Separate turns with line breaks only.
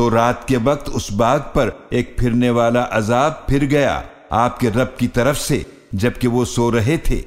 تو رات کے وقت اس باغ پر ایک پھرنے والا عذاب پھر گیا آپ کے رب کی طرف سے، جبکہ وہ سو رہے تھے۔